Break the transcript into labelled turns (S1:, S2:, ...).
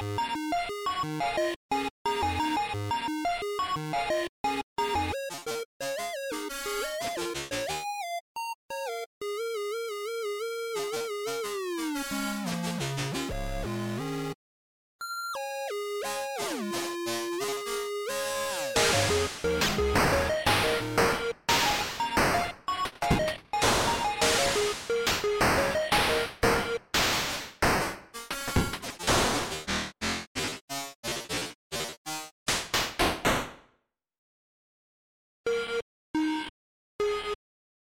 S1: you